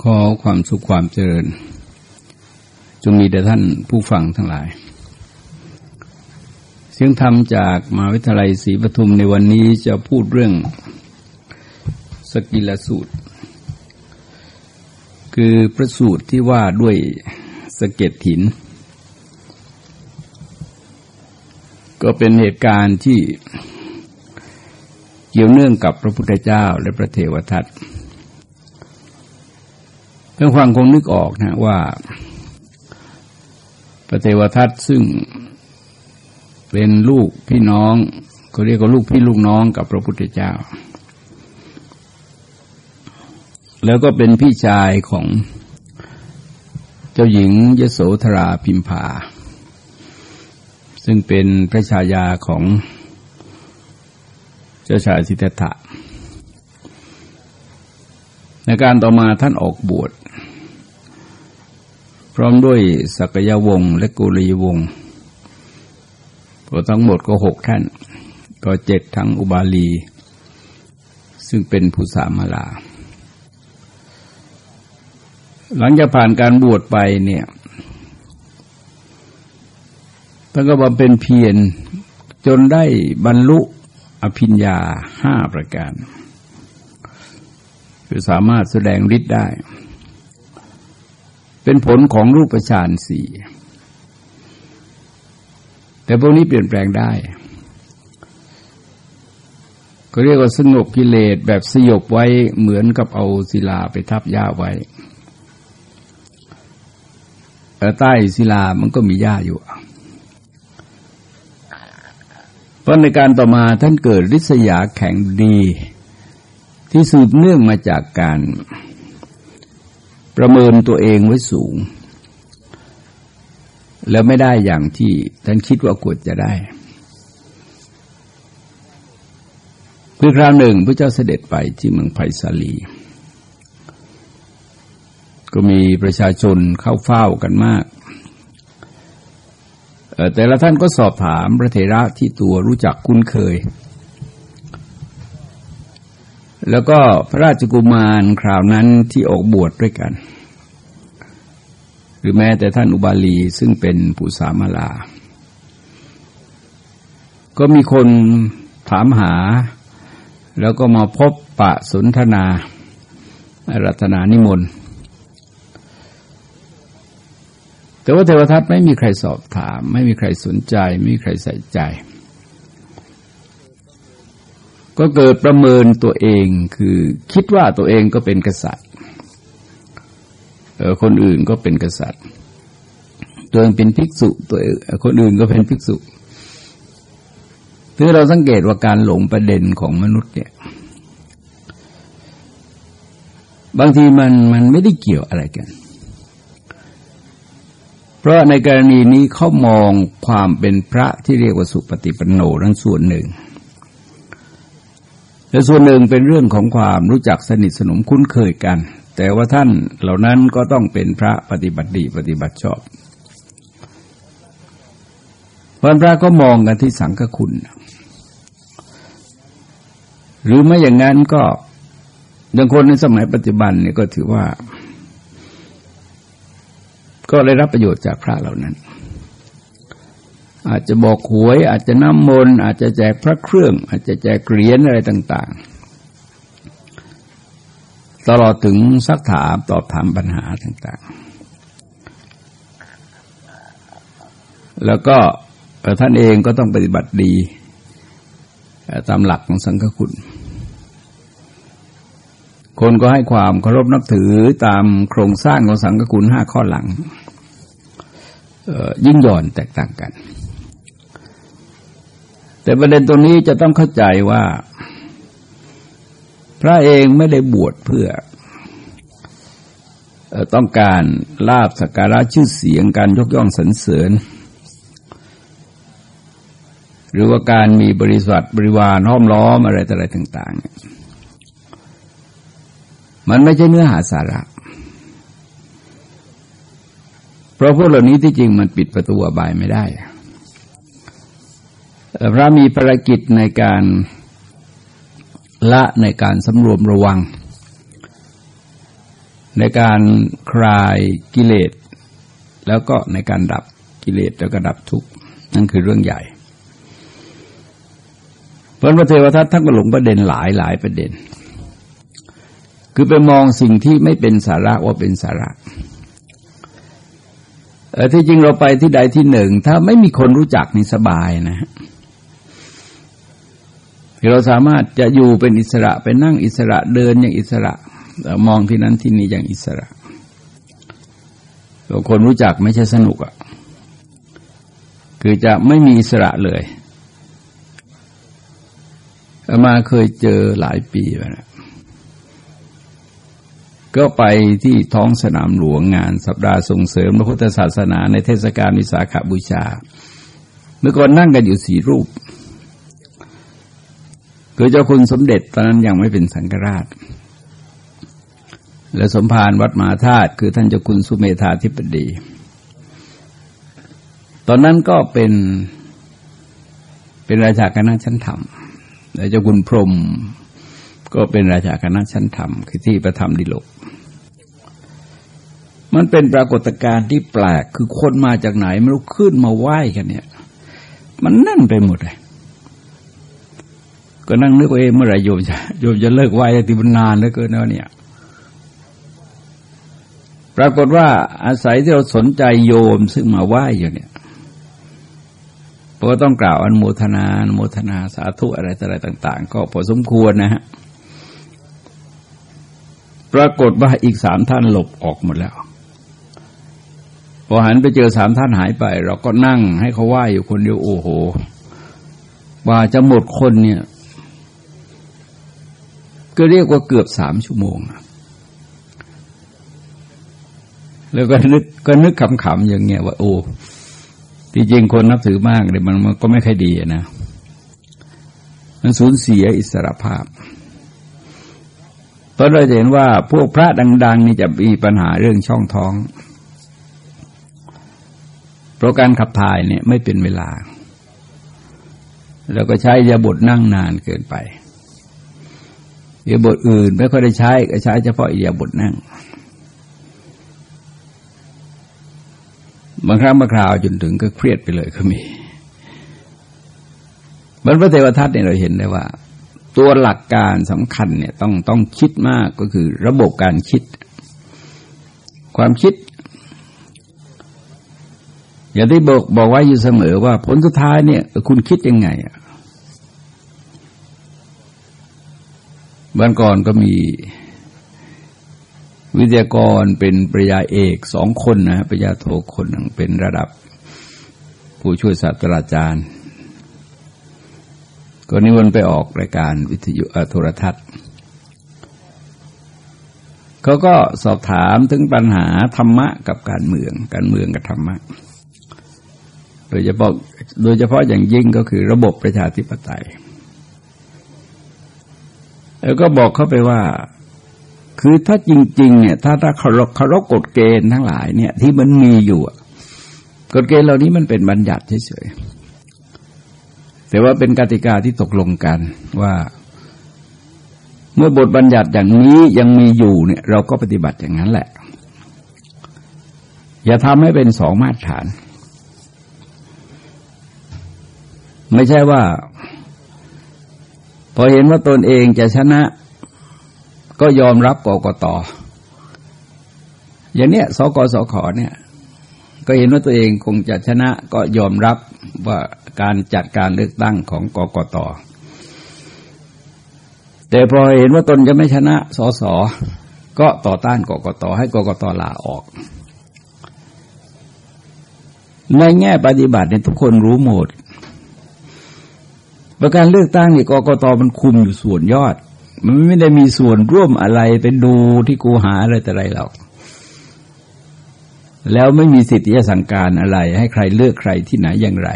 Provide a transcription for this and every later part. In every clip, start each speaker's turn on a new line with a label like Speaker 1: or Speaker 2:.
Speaker 1: ขอความสุขความเจริญ จงมีแด่ท่านผู้ฟังทั้งหลาย เสียงธรรมจากมหาวิทยาลัยศรีปทุมในวันนี้จะพูดเรื่องสกิลสูตร คือพระสูตรที่ว่าด้วยสเก็ดหิน ก็เป็นเหตุการณ์ที่เกี่ยวเนื่องกับพระพุทธเจ้าและพระเทวทัต เพื่อฟังคงนึกออกนะว่าพระเทวทัตซึ่งเป็นลูกพี่น้องก็เรียกว่าลูกพี่ลูกน้องกับพระพุทธเจ้า แล้วก็เป็นพี่ชายของเจ้าหญิงยโสธราพิมพา ซึ่งเป็นพระชายาของเจ้าชายสิทธัตถะในการต่อมาท่านออกบวช พร้อมด้วยสักยวงศ์และกุลีวงศ์ก็ทั้งหมดก็หกท่าน ก็เจ็ดทั้งอุบาลี ซึ่งเป็นผู้สามาลา หลังจากผ่านการบวชไปเนี่ยท่านก็บำเพ็ญเพียรจนได้บรรลุอภิญญาห้าประการ คือสามารถแสดงฤทธิ์ได้ เป็นผลของรูปฌานสี่แต่พวกนี้เปลี่ยนแปลงได้ ก็เรียกว่าสงบกิเลสแบบสยบไว้เหมือนกับเอาศิลาไปทับหญ้าไว้แต่ใต้ศิลามันก็มีหญ้าอยู่เพราะในการต่อมาท่านเกิดริษยาแข็งดี ที่สืบเนื่องมาจากการ ประเมินตัวเองไว้สูง แล้วไม่ได้อย่างที่ท่านคิดว่าควรจะได้คือคราวหนึ่งพระเจ้าเสด็จไปที่เมืองไผ่สาลี ก็มีประชาชนเข้าเฝ้ากันมาก แต่ละท่านก็สอบถามพระเถระที่ตัวรู้จักคุ้นเคย แล้วก็พระราชกุมารคราวนั้นที่ออกบวชดด้วยกัน หรือแม้แต่ท่านอุบาลีซึ่งเป็นผู้สามาลา ก็มีคนถามหา แล้วก็มาพบปะสนทนา รัตนานิมนต์ แต่ว่าเทวทัตไม่มีใครสอบถาม ไม่มีใครสนใจ ไม่มีใครใส่ใจ ก็เกิดประเมินตัวเองคือคิดว่าตัวเองก็เป็นกษัตริย์คนอื่นก็เป็นกษัตริย์ ตัวเองเป็นภิกษุตัวคนอื่นก็เป็นภิกษุคือเราสังเกตว่าการหลงประเด็นของมนุษย์เนี่ย บางทีมันมันไม่ได้เกี่ยวอะไรกัน เพราะในกรณีนี้เขามองความเป็นพระที่เรียกว่าสุปฏิปันโนนั้นส่วนหนึ่ง และส่วนหนึ่งเป็นเรื่องของความรู้จักสนิทสนมคุ้นเคยกัน แต่ว่าท่านเหล่านั้นก็ต้องเป็นพระปฏิบัติดีปฏิบัติชอบวันพระก็มองกันที่สังฆคุณ หรือไม่อย่างนั้นก็อย่างคนในสมัยปัจจุบันเนี่ยก็ถือว่า ก็ได้รับประโยชน์จากพระเหล่านั้น อาจจะบอกหวย อาจจะน้ำมนต์อาจจะแจกพระเครื่อง อาจจะแจกเหรียญอะไรต่าง ๆ ตลอดถึงซักถามตอบถามปัญหาต่าง ๆ แล้วก็ท่านเองก็ต้องปฏิบัติดีตามหลักของสังฆคุณ คนก็ให้ความเคารพนับถือตามโครงสร้างของสังฆคุณห้าข้อหลังยิ่งหย่อนแตกต่างกัน แต่ประเด็นตรงนี้จะต้องเข้าใจว่า พระเองไม่ได้บวชเพื่อต้องการลาบสักการะชื่อเสียงการยกย่องสรรเสริญ หรือว่าการมีบริษัทบริวารห้อมล้อมอะไรต่ออะไรต่างๆ มันไม่ใช่เนื้อหาสาระ เพราะพวกเหล่านี้ที่จริงมันปิดประตูอบายไม่ได้ พระมีภารกิจในการละในการสำรวมระวัง ในการคลายกิเลส แล้วก็ในการดับกิเลสแล้วก็ดับทุกข์นั่นคือเรื่องใหญ่เพราะพระเทวทัตท่านก็หลงประเด็นหลายหลายประเด็น คือไปมองสิ่งที่ไม่เป็นสาระว่าเป็นสาระที่จริงเราไปที่ใดที่หนึ่ง ถ้าไม่มีคนรู้จักนี่สบายนะฮะ เราสามารถจะอยู่เป็นอิสระไปนั่งอิสระเดินอย่างอิสระมองที่นั้นที่นี่อย่างอิสระคนรู้จักไม่ใช่สนุกอะ่ะคือจะไม่มีอิสระเลยมาเคยเจอหลายปีแล้วก็ไปที่ท้องสนามหลวงงานสัปดาห์ส่งเสริมพระพุทธศาสนาในเทศกาลวิสาขบูชา เมื่อก่อนนั่งกันอยู่สี่รูป คือเจ้าคุณสมเด็จตอนนั้นยังไม่เป็นสังฆราช และสมภารวัดมหาธาตุคือท่านเจ้าคุณสุเมธาธิปดี ตอนนั้นก็เป็นเป็นราชาคณะชั้นธรรมและเจ้าคุณพรมก็เป็นราชาคณะชั้นธรรมคือที่ประธรรมดิโลก มันเป็นปรากฏการณ์ที่แปลกคือคนมาจากไหนไม่รู้ขึ้นมาไหว้กันเนี่ย มันนั่นไปหมดเลย ก็นั่งนึกว่าเองเมื่อไหร่โยมจะโยมจะเลิกไหวติบันนานแล้วเกินแล้วเนี่ย ปรากฏว่าอาศัยที่เราสนใจโยมซึ่งมาไหว้อยู่เนี่ยก็ต้องกล่าวอนโมทนาอนโมทนาสาธุอะไรอะไรต่าง ๆ ก็พอสมควรนะฮะปรากฏว่าอีกสามท่านหลบออกหมดแล้วพอหันไปเจอสามท่านหายไป เราก็นั่งให้เขาไหว้อยู่คนเดียวโอ้โหว่าจะหมดคนเนี่ย ก็เรียกว่าเกือบสามชั่วโมง แล้วก็นึกก็นึกขำๆอย่างเงี้ยว่า โอ้ที่จริงคนนับถือมากเลยมันมันก็ไม่ค่อยดีนะ มันสูญเสียอิสรภาพตอนเราจะเห็นว่าพวกพระดัง ๆ นี่จะมีปัญหาเรื่องช่องท้อง เพราะการขับถ่ายเนี่ยไม่เป็นเวลา แล้วก็ใช้ยาบทนั่งนานเกินไป เอียบทอื่นไม่ค่อยได้ใช้ก็ใช้เฉพาะเอียบทนั่ง บางครั้งบางคราวจนถึงก็เครียดไปเลยก็มีบรรพเทวทัตเนี่ยเราเห็นได้ว่า ตัวหลักการสำคัญเนี่ยต้องต้องคิดมากก็คือระบบการคิด ความคิด อย่าได้บอกบอกไว้อยู่เสมอว่าผลสุดท้ายเนี่ย คุณคิดยังไงอะ บ้านก่อนก็มีวิทยากรเป็นปริยาเอกสองคนนะปริยาโทคนหนึ่งเป็นระดับผู้ช่วยศาสตราจารย์ก็นิวนไปออกรายการวิทยุโทรทัศน์เขาก็สอบถามถึงปัญหาธรรมะกับการเมือง การเมืองกับธรรมะ โดยเฉพาะโดยเฉพาะอย่างยิ่งก็คือระบบประชาธิปไตย แล้วก็บอกเขาไปว่า คือถ้าจริง ๆ เนี่ย ถ้าถ้าเคารพเคารพกฎเกณฑ์ทั้งหลายเนี่ย ที่มันมีอยู่กฎเกณฑ์เหล่านี้มันเป็นบัญญัติเฉยๆแต่ว่าเป็นกติกาที่ตกลงกันว่า เมื่อบทบัญญัติอย่างนี้ยังมีอยู่เนี่ย เราก็ปฏิบัติอย่างนั้นแหละ อย่าทำให้เป็นสองมาตรฐาน ไม่ใช่ว่า พอเห็นว่าตนเองจะชนะ ก็ยอมรับกกตอย่างเนี้ยสกสขเนี่ย ก็เห็นว่าตัวเองคงจะชนะก็ยอมรับว่าการจัดการเลือกตั้งของกกตแต่พอเห็นว่าตนจะไม่ชนะสสก็ต่อต้านกกตให้กกตลาออก ในแง่ปฏิบัติเนี่ยทุกคนรู้หมด ประการเลือกตั้งนี่กกตมันคุมอยู่ส่วนยอด มันไม่ได้มีส่วนร่วมอะไรเป็นดูที่กูหาอะไรแต่ไรหรอกแล้วไม่มีสิทธิสั่งการอะไร ให้ใครเลือกใครที่ไหนอย่างไร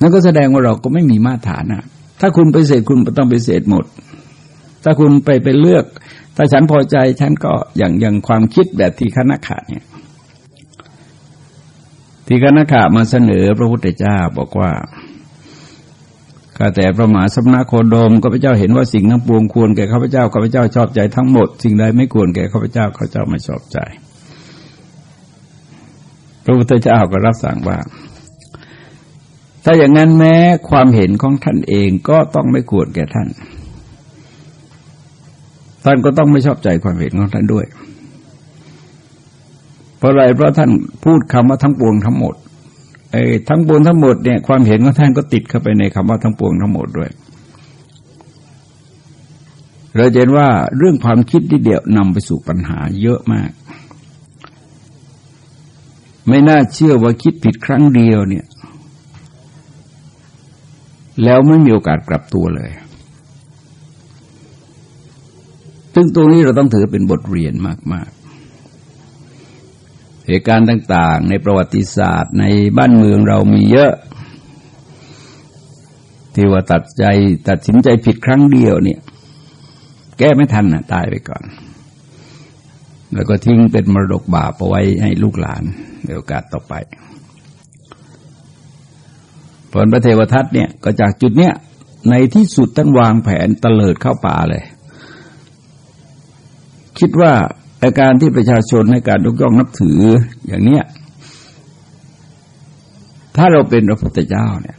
Speaker 1: นั่นก็แสดงว่าเราก็ไม่มีมาตรฐานนะถ้าคุณไปเสดคุณต้องไปเสดหมด ถ้าคุณไปไปเลือก ถ้าฉันพอใจฉันก็อย่างอย่างความคิดแบบที่คณะขาดเนี่ย ที่คณะขามาเสนอพระพุทธเจ้าบอกว่าข้าแต่พระมหาสมณโคดมข้าพเจ้าเห็นว่าสิ่งทั้งปวงควรแก่ข้าพเจ้าข้าพเจ้าชอบใจทั้งหมด สิ่งใดไม่ควรแก่ข้าพเจ้าข้าพเจ้าไม่ชอบใจ พระพุทธเจ้าก็รับสั่งว่า ถ้าอย่างนั้นแม้ความเห็นของท่านเองก็ต้องไม่ควรแก่ท่าน ท่านก็ต้องไม่ชอบใจความเห็นของท่านด้วย เพราะอะไรเพราะท่านพูดคำว่าทั้งปวงทั้งหมดไอ้ทั้งปวงทั้งหมดเนี่ยความเห็นของท่านก็ติดเข้าไปในคำว่าทั้งปวงทั้งหมดด้วยเราเห็นว่าเรื่องความคิดที่เดียวนำไปสู่ปัญหาเยอะมาก ไม่น่าเชื่อว่าคิดผิดครั้งเดียวเนี่ย แล้วไม่มีโอกาสกลับตัวเลยซึ่งตรงนี้เราต้องถือเป็นบทเรียนมาก ๆ เหตุการณ์ต่างๆ ในประวัติศาสตร์ในบ้านเมืองเรามีเยอะที่ว่าตัดใจตัดสินใจผิดครั้งเดียวเนี่ย แก้ไม่ทันนะตายไปก่อน แล้วก็ทิ้งเป็นมรดกบาปเอาไว้ให้ลูกหลานในโอกาสต่อไปผลพระเทวทัตเนี่ยก็จากจุดเนี้ยในที่สุดท่านวางแผนตเลิดเข้าป่าเลย คิดว่า แต่การที่ประชาชนให้การยกย่องนับถืออย่างเนี้ย ถ้าเราเป็นพระพุทธเจ้าเนี่ย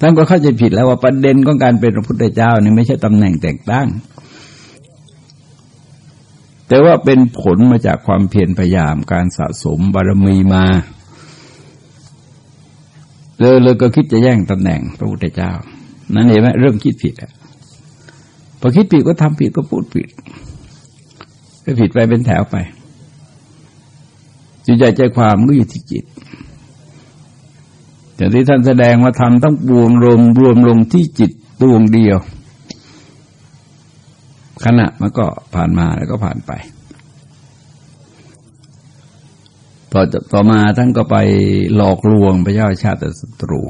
Speaker 1: ท่านก็เข้าใจผิดแล้วว่าประเด็นของการเป็นพระพุทธเจ้านี่ไม่ใช่ตำแหน่งแต่งตั้ง แต่ว่าเป็นผลมาจากความเพียรพยายามการสะสมบารมีมาเลยเลยก็คิดจะแย่งตำแหน่งพระพุทธเจ้า นั่นเองไหมเริ่มคิดผิดอะพอคิดผิดก็ทำผิดก็พูดผิด ก็ผิดไปเป็นแถวไปจิตใจใจความก็อยู่ที่จิตอย่างที่ท่านแสดงว่าทำต้องบวมรวมรวมลงที่จิตดวงเดียว ขณะมันก็ผ่านมาแล้วก็ผ่านไป ต่อต่อมาท่านก็ไปหลอกลวงพระเจ้าชาติศัตรู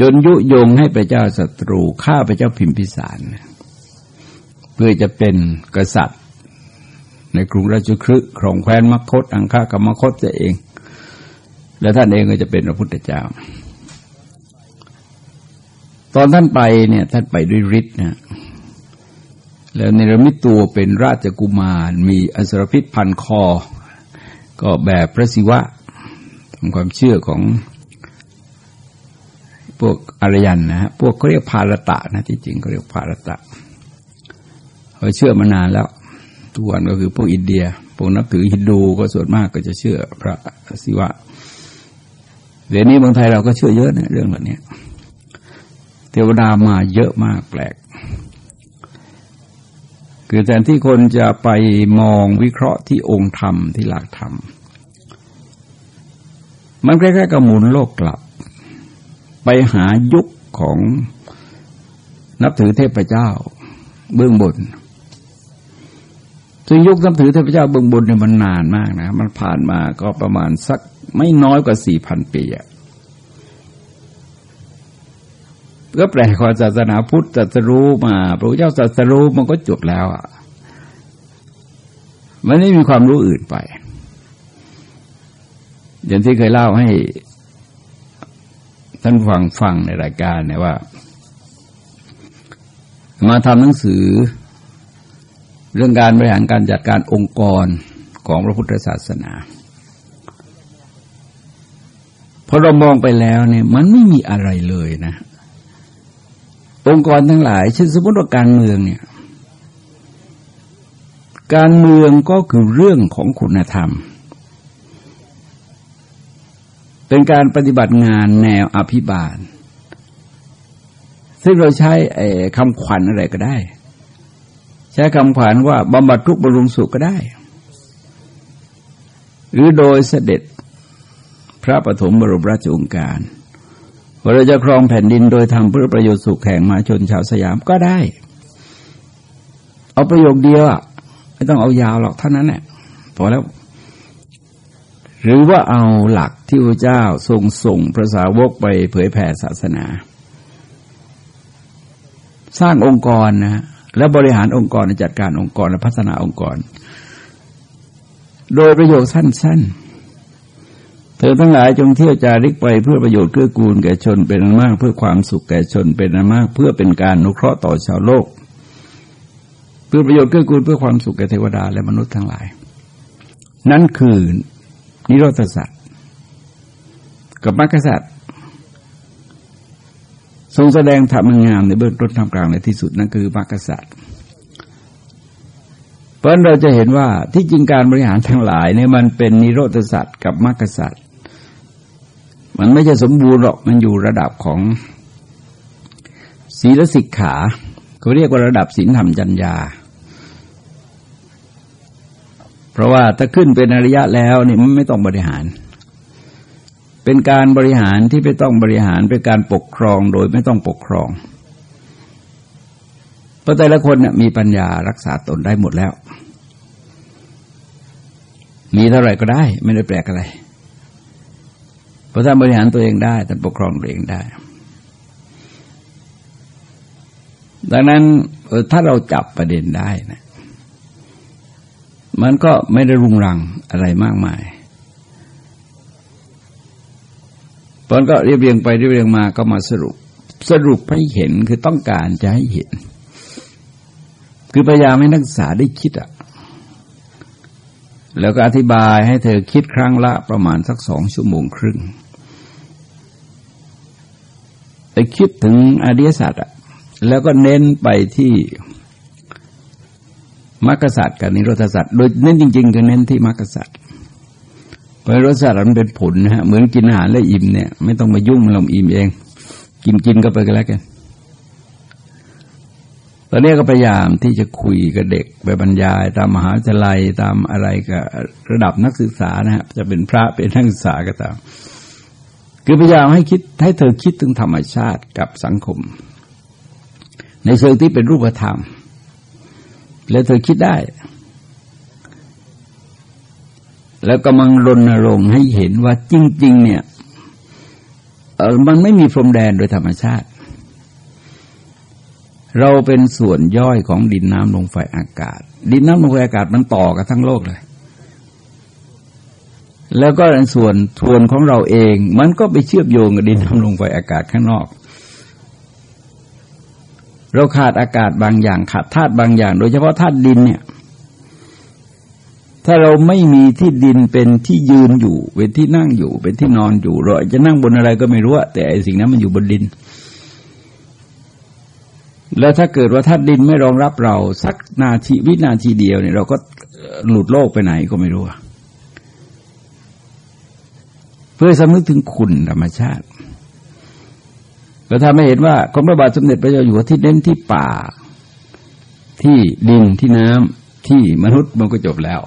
Speaker 1: จนยุยงให้พระเจ้าศัตรูฆ่าพระเจ้าพิมพิสาร พื่อจะเป็นกษัตริย์ ในกรุงราชคฤห์ครองแคว้นมคต อังคากับมคตจะเอง และท่านเองก็จะเป็นพระพุทธเจ้า ตอนท่านไปเนี่ยท่านไปด้วยฤทธิ์นะแล้วในรมิตตัวเป็นราชกุมาร มีอสรพิษพันคอ ก็แบบพระศิวะตามความเชื่อของพวกอารยันนะฮะ พวกเขาเรียกภารตะนะที่จริงเขาเรียกภารตะ เขาเชื่อมานานแล้ว ทุกวันก็คือพวกอินเดียพวกนับถือฮินดูก็ส่วนมากก็จะเชื่อพระศิวะเดี๋ยวนี้เมืองไทยเราก็เชื่อเยอะนะเรื่องแบบนี้เทวดามาเยอะมากแปลก คือแทนที่คนจะไปมองวิเคราะห์ที่องค์ธรรมที่หลักธรรม มันคล้ๆกับหมุนโลกกลับ ไปหายุคของนับถือเทพเจ้า เบื้องบน ซึ่งยุคนับถือเทพเจ้าเบื้องบนเนี่ยมันนานมากนะ มันผ่านมาก็ประมาณสักไม่น้อยกว่าสี่พันปีอะก็แปลกว่าศาสนาพุทธตรัสรู้มา พระเจ้าตรัสรู้มันก็จบแล้วอะมันไม่มีความรู้อื่นไป อย่างที่เคยเล่าให้ท่านฟังฟังในรายการเนี่ยว่า มาทำหนังสือ เรื่องการบริหารการจัดการองค์กรของพระพุทธศาสนาพอเรามองไปแล้วเนี่ยมันไม่มีอะไรเลยนะ องค์กรทั้งหลายเช่นสมมติว่าการเมืองเนี่ย การเมืองก็คือเรื่องของคุณธรรม เป็นการปฏิบัติงานแนวอภิบาล ซึ่งเราใช้คำขวัญอะไรก็ได้ ใช้คำขวัญว่าบำบัดทุกบำรุงสุขก็ได้ หรือโดยเสด็จพระปฐมบรมราชองค์การว่าเราจะครองแผ่นดินโดยทำเพื่อประโยชน์สุขแห่งมาชนชาวสยามก็ได้ เอาประโยคเดียวไม่ต้องเอายาวหรอกเท่านั้นแหละพอแล้ว หรือว่าเอาหลักที่พระเจ้าทรงส่งพระสาวกไปเผยแผ่ศาสนา สร้างองค์กรนะ และบริหารองค์กรจัดการองค์กรและพัฒนาองค์กร โดยประโยคสั้น ๆ เธอทั้งหลายจงเที่ยวจาริกไปเพื่อประโยชน์เกื้อกูลแก่ชนเป็นอันมาก เพื่อความสุขแก่ชนเป็นอันมาก เพื่อเป็นการนุเคราะห์ต่อชาวโลก เพื่อประโยชน์เกื้อกูลเพื่อความสุขแก่เทวดาและมนุษย์ทั้งหลาย นั่นคือนิโรธสัตว์กับมรรคสัตว์ ทรงแสดงธรรมงามในเบื้องต้นทำกลางในที่สุดนั่นคือมรรคสัตว์เพราะเราจะเห็นว่าที่จริงการบริหารทั้งหลายเนี่ยมันเป็นนิโรธสัตว์กับมรรคสัตว์มันไม่ใช่สมบูรณ์หรอกมันอยู่ระดับของศีลสิกขาเขาเรียกว่าระดับศีลธรรมจัญญา เพราะว่าถ้าขึ้นเป็นอริยะแล้วนี่มันไม่ต้องบริหาร เป็นการบริหารที่ไม่ต้องบริหารเป็นการปกครองโดยไม่ต้องปกครองเพราะแต่ละคนมีปัญญารักษาตนได้หมดแล้ว มีเท่าไหร่ก็ได้ ไม่ได้แปลกอะไรเพราะท่านบริหารตัวเองได้ท่านปกครองตัวเองได้ ดังนั้นถ้าเราจับประเด็นได้นะมันก็ไม่ได้รุงรังอะไรมากมาย ตอนก็เรียบเรียงไปเรียบเรียงมาก็มาสรุป สรุปให้เห็นคือต้องการจะให้เห็น คือพยายามให้นักศึกษาได้คิดอะแล้วก็อธิบายให้เธอคิดครั้งละประมาณสักสองชั่วโมงครึ่งไปคิดถึงอริยสัจอะแล้วก็เน้นไปที่มรรคสัจกับนิโรธสัจโดยเน้นจริงๆก็เน้นที่มรรคสัจ ราะรสสัจมันเป็นผลนะฮะเหมือนกินอาหารแล้วอิ่มเนี่ย ไม่ต้องมายุ่งเราอิ่มเอง กินกินก็ไปกันแล้วกันตอนนี้ก็พยายามที่จะคุยกับเด็กไปบรรยาย ตามมหาวิทยาลัยตามอะไรกับระดับนักศึกษานะฮะจะเป็นพระเป็นนักศึกษาก็ตามคือพยายามให้คิดให้เธอคิดถึงธรรมชาติกับสังคม ในเชิงที่เป็นรูปธรรม แล้วเธอคิดได้ แล้วกำลังรณรงค์ให้เห็นว่าจริง ๆ เนี่ยมันไม่มีพรมแดนโดยธรรมชาติ เราเป็นส่วนย่อยของดินน้ำลมไฟอากาศ ดินน้ำลมไฟอากาศมันต่อกันทั้งโลกเลย แล้วก็ในส่วนส่วนของเราเอง มันก็ไปเชื่อมโยงกับดินน้ำลมไฟอากาศข้างนอก เราขาดอากาศบางอย่างขาดธาตุบางอย่าง โดยเฉพาะธาตุดินเนี่ย ถ้าเราไม่มีที่ดินเป็นที่ยืนอยู่ เป็นที่นั่งอยู่ เป็นที่นอนอยู่ เราจะนั่งบนอะไรก็ไม่รู้แต่ไอ้สิ่งนั้นมันอยู่บนดิน แล้วถ้าเกิดว่าถ้าดินไม่รองรับเรา สักนาทีวินาทีเดียวเนี่ยเราก็หลุดโลกไปไหนก็ไม่รู้เพื่อสำนึกถึงคุณธรรมชาติก็ทำให้เห็นว่าของพระบาทสมเด็จพระเจ้าอยู่หัวที่เน้นที่ป่า ที่ดินที่น้ำที่มนุษย์มันก็จบแล้ว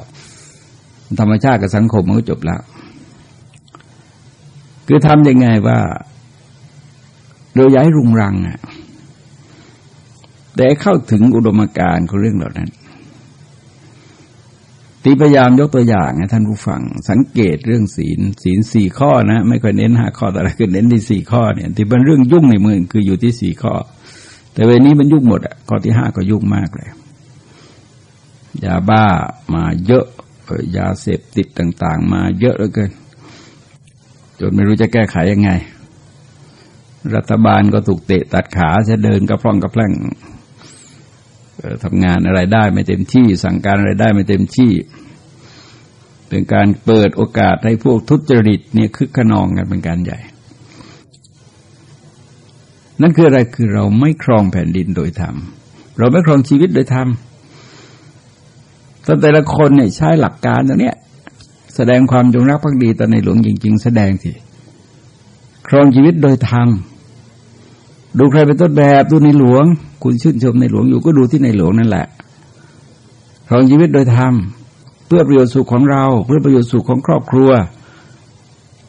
Speaker 1: ธรรมชาติกับสังคมมันก็จบแล้ว คือทำยังไงว่าโดยย้ายรุงรังอะแต่เข้าถึงอุดมการณ์ของเรื่องเหล่านั้นตีพยายามยกตัวอย่างให้ท่านผู้ฟัง สังเกตเรื่องศีลศีลสี่ข้อนะ ไม่ค่อยเน้นห้าข้อแต่ละคือเน้นที่สี่ข้อเนี่ยที่เป็นเรื่องยุ่งในเมืองคืออยู่ที่สี่ข้อ แต่เวนี้มันยุ่งหมดอะข้อที่ห้าก็ยุ่งมากเลยยาบ้ามาเยอะ ยาเสพติดต่าง ๆ มาเยอะเหลือเกิน จนไม่รู้จะแก้ไขยังไง รัฐบาลก็ถูกเตะตัดขาจะเดินกระพร่องกระแพร่งทำงานอะไรได้ไม่เต็มที่ สั่งการอะไรได้ไม่เต็มที่ เป็นการเปิดโอกาสให้พวกทุจริตเนี่ยคึกขนองกันเป็นการใหญ่ นั่นคืออะไรคือเราไม่ครองแผ่นดินโดยธรรมเราไม่ครองชีวิตโดยธรรม แต่แต่ละคนเนี่ยใช้หลักการตัวเนี้ยแสดงความจงรักภักดีต่อในหลวงจริง ๆ แสดงสิครองชีวิตโดยธรรมดูใครเป็นต้นแบบดูในหลวง คุณชื่นชมในหลวงอยู่ก็ดูที่ในหลวงนั่นแหละครองชีวิตโดยธรรมเพื่อประโยชน์สุขของเรา เพื่อประโยชน์สุขของครอบครัว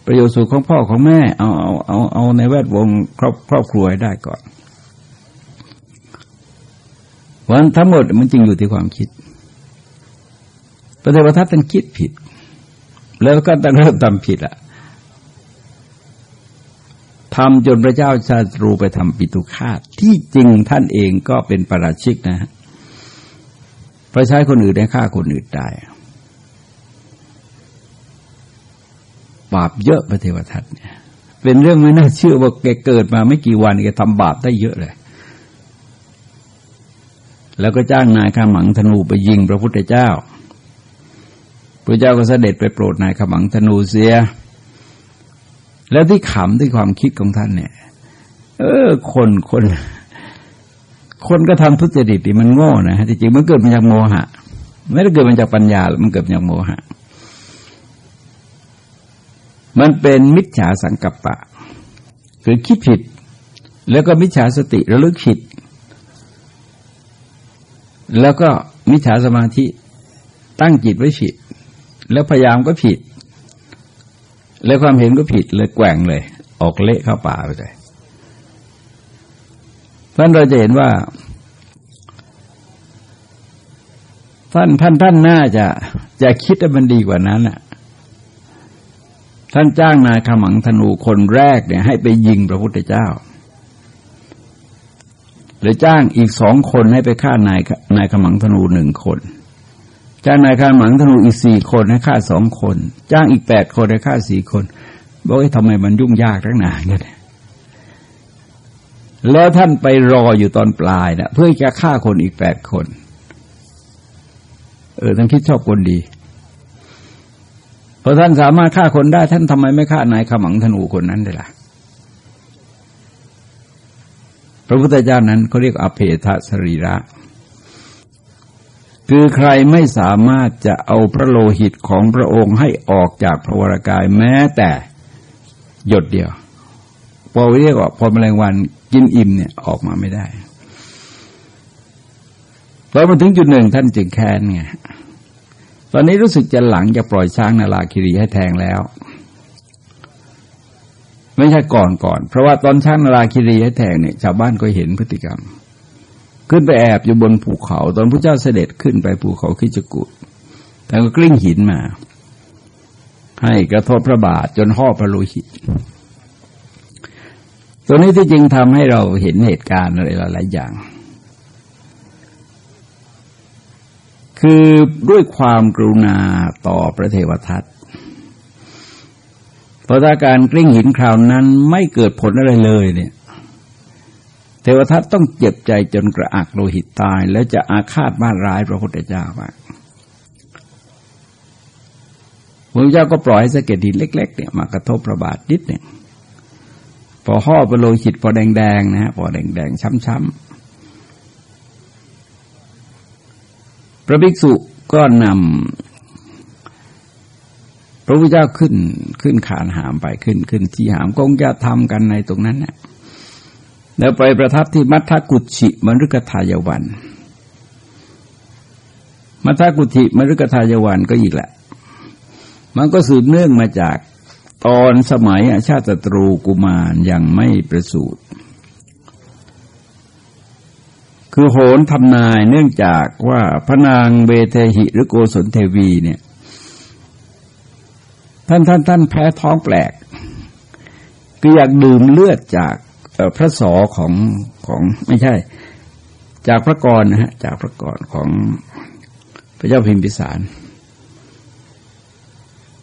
Speaker 1: ประโยชน์สุขของพ่อของแม่เอาเอาเอาเอาในแวดวงครอบครอบครัวให้ได้ก่อนวันทั้งหมดมันจริงอยู่ที่ความคิด พระเทวทัตท่านคิดผิด แล้วก็ตั้งเริ่มทำผิดอะทำจนพระเจ้าชาตรูไปทำปิตุคาตที่จริงท่านเองก็เป็นประราชิกนะฮะพระใช้คนอื่นได้ฆ่าคนอื่นได้บาปเยอะพระเทวทัตเนี่ย เป็นเรื่องไม่น่าเชื่อว่าแกเกิดมาไม่กี่วันแกทำบาปได้เยอะเลย แล้วก็จ้างนายข้าหมังธนูไปยิงพระพุทธเจ้า พระเจ้าก็เสด็จไปโปรดนายขมังธนูเสีย แล้วที่ขำที่ความคิดของท่านเนี่ย เออ คนคน คนก็ทำทุจริตดิมันโง่นะจริงๆมันเกิดมาจากโมหะ ไม่ได้เกิดมาจากปัญญา มันเกิดมาจากโมหะ มันเป็นมิจฉาสังกัปปะ คือคิดผิด แล้วก็มิจฉาสติระลึกผิด แล้วก็มิจฉาสมาธิตั้งจิตไว้ผิด แล้วพยายามก็ผิด แล้วความเห็นก็ผิดเลยแกว่งเลย ออกเละเข้าป่าไปเลยเพราะเราจะเห็นว่า ท่านท่านท่านน่าจะจะคิดให้มันดีกว่านั้นอะ ท่านจ้างนายขมังธนูคนแรกเนี่ย ให้ไปยิงพระพุทธเจ้าหรือจ้างอีกสองคนให้ไปฆ่านายนายขมังธนูหนึ่งคน จ้างนายขมังธนูอีกสี่คนให้ฆ่าสองคน จ้างอีกแปดคนให้ฆ่าสี่คน บอกว่าทำไมมันยุ่งยากทั้งนานเนี่ยแล้วท่านไปรออยู่ตอนปลายนะเพื่อจะฆ่าคนอีกแปดคน เออท่านคิดชอบคนดีพอท่านสามารถฆ่าคนได้ ท่านทำไมไม่ฆ่านายขมังธนูคนนั้นได้ล่ะ พระพุทธเจ้านั้นเขาเรียกอเพทสรีระ คือใครไม่สามารถจะเอาพระโลหิตของพระองค์ให้ออกจากพระวรากายแม้แต่หยดเดียว พอเรียกว่าพอแมลงวันกินอิ่มเนี่ยออกมาไม่ได้พอมาถึงจุดหนึ่งท่านจึงแค้นไง ตอนนี้รู้สึกจะหลังจะปล่อยช้างนาลาคิรีให้แทงแล้ว ไม่ใช่ก่อนก่อน เพราะว่าตอนช้างนาลาคิรีให้แทงเนี่ยชาวบ้านก็เห็นพฤติกรรม ขึ้นไปแอบอยู่บนภูเขา ตอนพระเจ้าเสด็จขึ้นไปภูเขาคิจกุฏแต่ก็กลิ้งหินมา ให้กระทบพระบาทจนห่อพระโลหิต ตัวนี้ที่จริงทำให้เราเห็นเหตุการณ์อะไรหลายอย่าง คือด้วยความกรุณาต่อพระเทวทัตเพราะถ้าการกลิ้งหินคราวนั้นไม่เกิดผลอะไรเลยเนี่ย เทวทัตต้องเจ็บใจจนกระอักโลหิตตาย แล้วจะอาฆาตมาร้ายพระพุทธเจ้ามาพระพุทธเจ้าก็ปล่อยให้สะเก็ดหินเล็ก ๆ เนี่ยมากระทบพระบาทนิดหนึ่งพอห่อไปโลหิตพอแดงๆนะฮะพอแดงๆช้ำๆพระภิกษุก็นำพระพุทธเจ้าขึ้นขึ้นขานหามไปขึ้นขึ้นที่หามคงจะทำกันในตรงนั้นเนี่ย แล้วไปประทับที่มัทธกุชิมรุกทายวัน มัทธกุชิมรุกทายวันก็อีกแหละ มันก็สืบเนื่องมาจากตอนสมัยชาติตรูกุมารยังไม่ประสูติคือโหนทำนายเนื่องจากว่าพระนางเบเทหิหรือโกศลเทวีเนี่ย ท่านท่านท่านแพ้ท้องแปลก คืออยากดื่มเลือดจาก พระสอของของไม่ใช่ จากพระกรนะฮะจากพระกรของพระเจ้าพิมพิสาร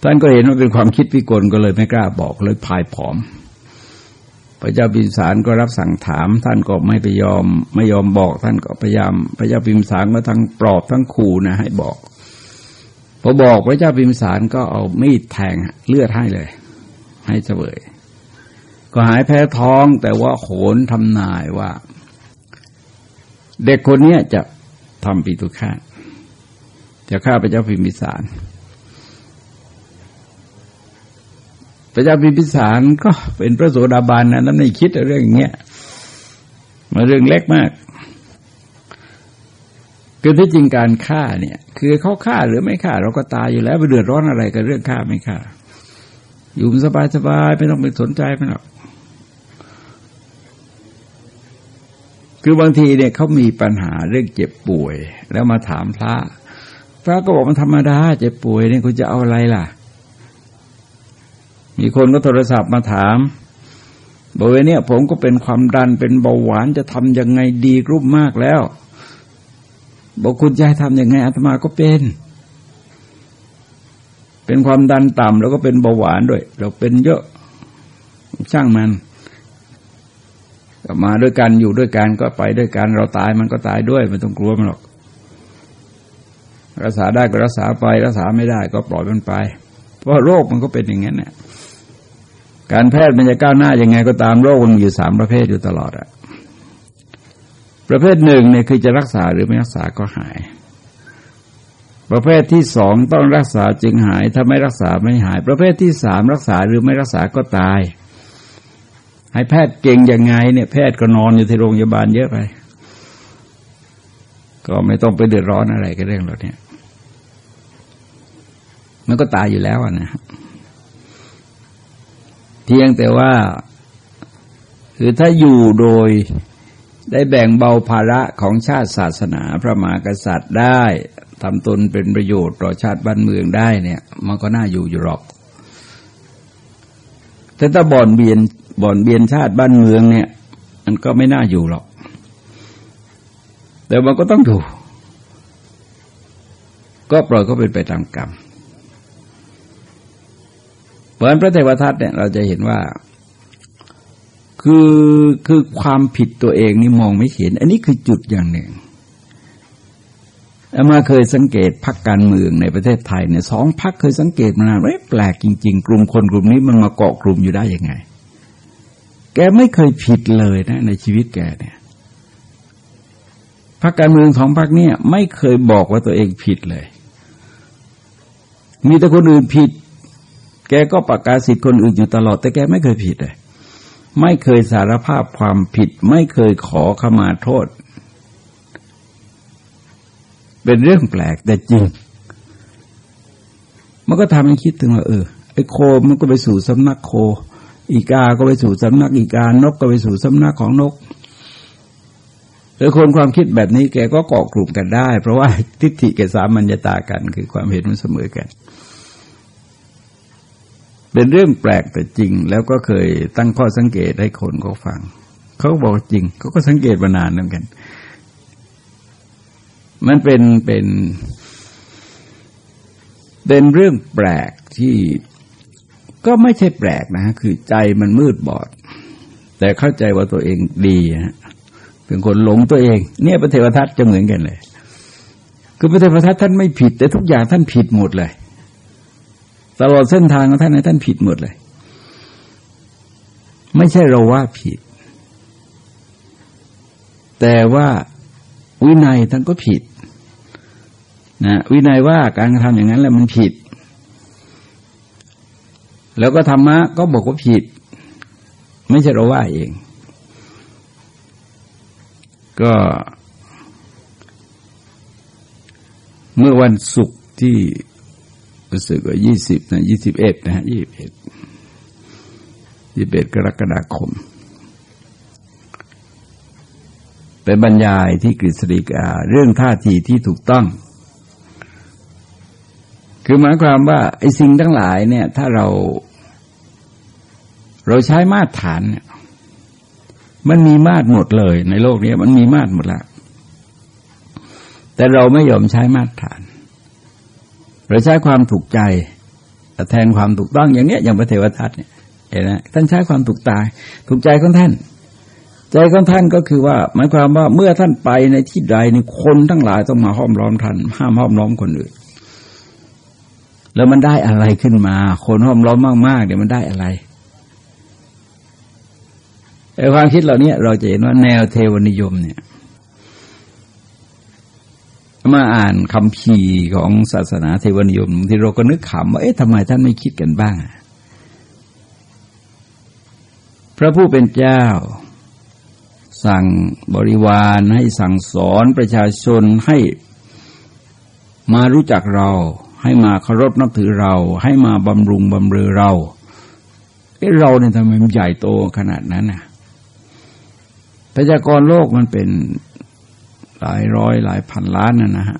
Speaker 1: ท่านก็เห็นว่าเป็นความคิดพิกลก็เลยไม่กล้าบอกเลยพายผอม พระเจ้าพิมสารก็รับสั่งถาม ท่านก็ไม่ไปยอมไม่ยอมบอก ท่านก็พยายาม พระเจ้าพิมสารก็ทั้งปลอบทั้งขู่นะให้บอกพอบอกพระเจ้าพิมสารก็เอามีดแทงเลือดให้เลย ให้เสวย ก็หายแพ้ท้องแต่ว่าโหนทำนายว่า เด็กคนนี้จะทำปีตุฆาตจะฆ่าพระเจ้าพิมพิสาร พระเจ้าพิมพิสารก็เป็นพระโสดาบันนะนั้นไม่คิดเรื่องเงี้ยมาเรื่องเล็กมากคือที่จริงการฆ่าเนี่ย คือเขาฆ่าหรือไม่ฆ่า เราก็ตายอยู่แล้วไปเดือดร้อนอะไรกับเรื่องฆ่าไม่ฆ่า อยู่สบายสบายไม่ต้องไปสนใจมันหรอก คือบางทีเนี่ยเขามีปัญหาเรื่องเจ็บป่วย แล้วมาถามพระ พระก็บอกมันธรรมดาเจ็บป่วยเนี่ยคุณจะเอาอะไรล่ะ มีคนก็โทรศัพท์มาถามบอกว่าเนี่ยผมก็เป็นความดันเป็นเบาหวานจะทำยังไงดีรูปมากแล้ว บอกคุณจะให้ทำยังไงอาตมาก็เป็น เป็นความดันต่ำแล้วก็เป็นเบาหวานด้วย เราเป็นเยอะช่างมัน มาด้วยกันอยู่ด้วยกันก็ไปด้วยกันเราตายมันก็ตายด้วยไม่ต้องกลัวมันหรอก รักษาได้ก็รักษาไป รักษาไม่ได้ก็ปล่อยมันไป เพราะโรคมันก็เป็นอย่างนั้นเนี่ยการแพทย์มันจะก้าวหน้ายังไงก็ตามโรคมันอยู่สามประเภทอยู่ตลอดอะประเภทหนึ่งเนี่ยคือจะรักษาหรือไม่รักษาก็หาย ประเภทที่สองต้องรักษาจึงหาย ถ้าไม่รักษาไม่หาย ประเภทที่สามรักษาหรือไม่รักษาก็ตาย ให้แพทย์เก่งยังไงเนี่ยแพทย์ก็นอนอยู่ที่โรงพยาบาลเยอะไป ก็ไม่ต้องไปเดือดร้อนอะไรกับเรื่องเราเนี่ยมันก็ตายอยู่แล้วนะเพียงแต่ว่าคือถ้าอยู่โดยได้แบ่งเบาภาระของชาติศาสนาพระมหากษัตริย์ได้ทำตนเป็นประโยชน์ต่อชาติบ้านเมืองได้เนี่ย มันก็น่าอยู่อยู่หรอก แต่ถ้าบ่อนเบียน บ่อนเบียนชาติบ้านเมืองเนี่ย มันก็ไม่น่าอยู่หรอก แต่มันก็ต้องอยู่ก็ปล่อยก็เป็นไปตามกรรมเพราะฉะนั้นพระเทวทัตเนี่ยเราจะเห็นว่า คือคือความผิดตัวเองนี่มองไม่เห็น อันนี้คือจุดอย่างหนึ่งอามาเคยสังเกตพักการเมืองในประเทศไทยเนี่ยสองพักเคยสังเกตมานานว่าแปลกจริง ๆ กลุ่มคนกลุ่มนี้มันมาเกาะกลุ่มอยู่ได้ยังไง กไม่เคยผิดเลยนะในชีวิตแกเนี่ยพักการเมืองสองพักเนี่ยไม่เคยบอกว่าตัวเองผิดเลย มีแต่คนอื่นผิด แกก็ประกาศสิทธิ์คนอื่นอยู่ตลอด แต่แกไม่เคยผิดเลย ไม่เคยสารภาพความผิด ไม่เคยขอขมาโทษ เป็นเรื่องแปลกแต่จริง มันก็ทำให้คิดถึงว่าเออไอ้โคมันก็ไปสู่สำนักโค อีกา ก็ไปสู่สำนักอีกา นกก็ไปสู่สำนักของนกหรือคนความคิดแบบนี้แกก็เกาะกลุ่มกันได้ เพราะว่าทิฏฐิแกสามัญญาตากัน คือความเห็นมันเสมอกัน เป็นเรื่องแปลกแต่จริง แล้วก็เคยตั้งข้อสังเกตให้คนเขาฟัง เขาบอกจริงเขาก็สังเกตมานานเหมือนกัน มันเป็นเป็น เป็นเรื่องแปลกที่ ก็ไม่ใช่แปลกนะคือใจมันมืดบอด แต่เข้าใจว่าตัวเองดีฮะเป็นคนหลงตัวเอง เนี่ยพระเทวทัตจะเหมือนกันเลย คือพระเทวทัตท่านไม่ผิด แต่ทุกอย่างท่านผิดหมดเลย ตลอดเส้นทางของท่านในท่านผิดหมดเลย ไม่ใช่เราว่าผิด แต่ว่าวินัยท่านก็ผิดนะวินัยว่าการกระทำอย่างนั้นแหละมันผิด แล้วก็ธรรมะก็บอกว่าผิด ไม่ใช่เราว่าเอง ก็ เมื่อวันศุกร์ที่รู้สึกว่ายี่สิบนะยี่สิบเอ็ดนะฮะยี่สิบเอ็ดยี่สิบเอ็ดกรกฎาคมเป็นบรรยายที่กฤษฎีกาเรื่องท่าทีที่ถูกต้อง คือหมายความว่าไอ้สิ่งทั้งหลายเนี่ย ถ้าเรา เราใช้มาตรฐานเนี่ยมันมีมาตรหมดเลย ในโลกนี้มันมีมาตรหมดล้วแต่เราไม่ยอมใช้มาตรฐาน เราใช้ความถูกใจแทนความถูกต้องอย่างเนี้ยอย่างพระเทวทัตเนี่ยเห็นไหมท่านใช้ความถูกตาย ถูกใจของท่าน ใจของท่านก็คือว่า หมายความว่าเมื่อท่านไปในที่ใดนี่คนทั้งหลายต้องมาห้อมล้อมท่านห้ามห้อมล้อมคนอื่น แล้วมันได้อะไรขึ้นมา คนห้อมล้อมมากๆเดี๋ยวมันได้อะไร ไอ้ความคิดเหล่านี้เราจะเห็นว่าแนวเทวนิยมเนี่ยมาอ่านคำพีของศาสนาเทวนิยมที่เราก็นึกขำว่าเอ๊ะทำไมท่านไม่คิดกันบ้าง พระผู้เป็นเจ้า สั่งบริวารให้สั่งสอนประชาชนให้มารู้จักเรา ให้มาเคารพนับถือเรา ให้มาบำรุงบำเรอเราเอ๊ะเราเนี่ยทำไมมันใหญ่โตขนาดนั้นน่ะ ประชากรโลกมันเป็นหลายร้อยหลายพันล้านนะนะฮะ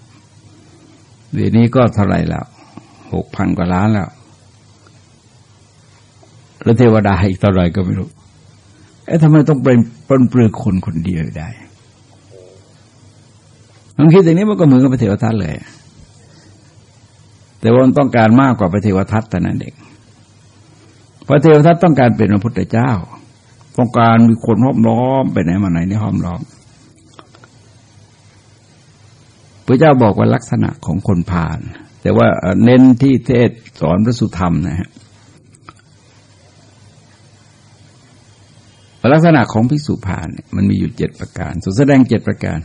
Speaker 1: เดี๋ยวนี้ก็เท่าไรแล้วหกพันกว่าล้านแล้ว แล้วเทวดาอีกเท่าไรก็ไม่รู้เอ๊ะทำไมต้องเป็นปนเปลือกคนคนเดียวได้บางทีอย่างนี้มันก็เหมือนกับพระเทวทัตเลย แต่ว่าต้องการมากกว่าพระเทวทัตแต่นั้นเองพระเทวทัตต้องการเป็นพระพุทธเจ้า ต้องการมีคนห้อมล้อมไปไหนมาไหนในห้อมล้อมพระเจ้าบอกว่าลักษณะของคนผ่านแต่ว่าเน้นที่เทศสอนพระสุธรรมนะฮะลักษณะของพิสุผ่านมันมีอยู่เจ็ดประการสุดแสดงเจ็ดประการ